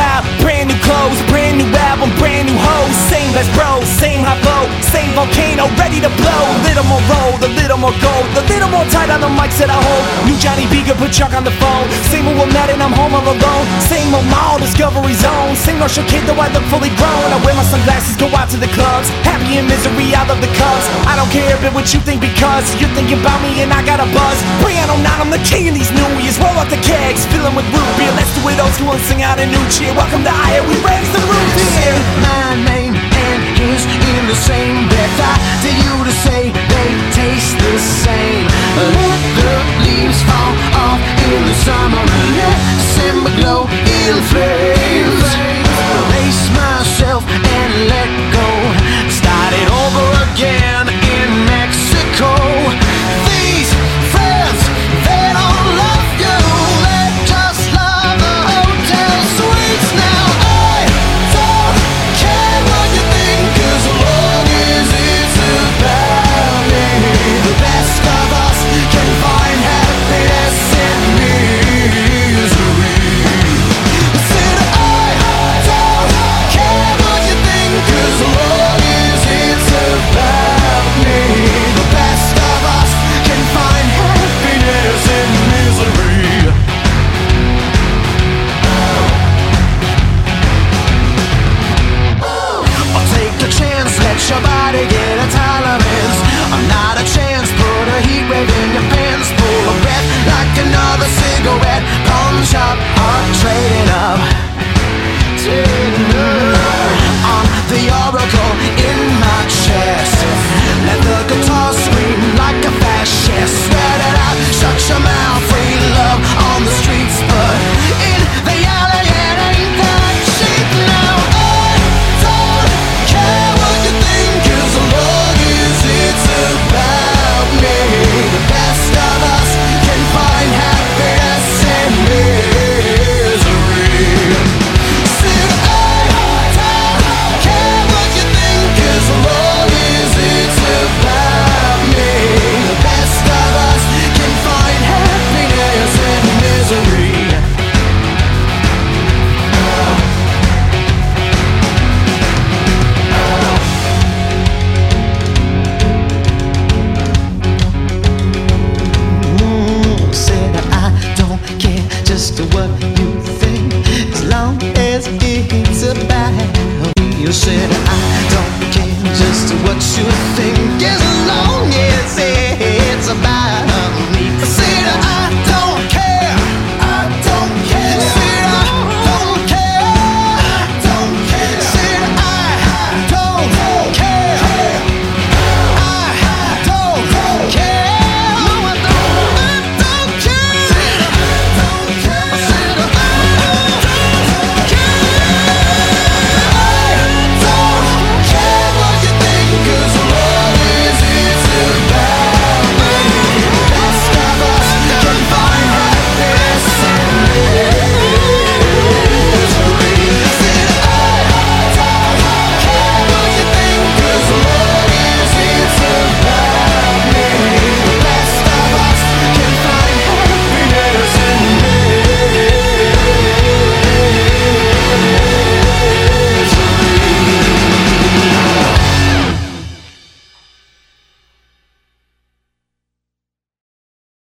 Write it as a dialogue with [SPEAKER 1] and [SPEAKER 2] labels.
[SPEAKER 1] about brand new clothes, brand new album, brand new hoes. Same best bros, same hot flow, same volcano ready to blow. A Little more roll, a little more gold, a little more tight on the mics that I hold. New Johnny B could put Chuck on the phone. Same old Matt and I'm home all alone. Same old mall, Discovery Zone. Same Marshall kid though I look fully grown. I wear my sunglasses, go out to the clubs. Happy and misery, I love the Cubs. I don't care but what you think because you're thinking about me and I got a buzz. The king of these new years. Roll out the kegs, fill with root beer. Let's do it old school and sing out a new cheer. Welcome to Aya, we raise the roof
[SPEAKER 2] said I don't care just what you think.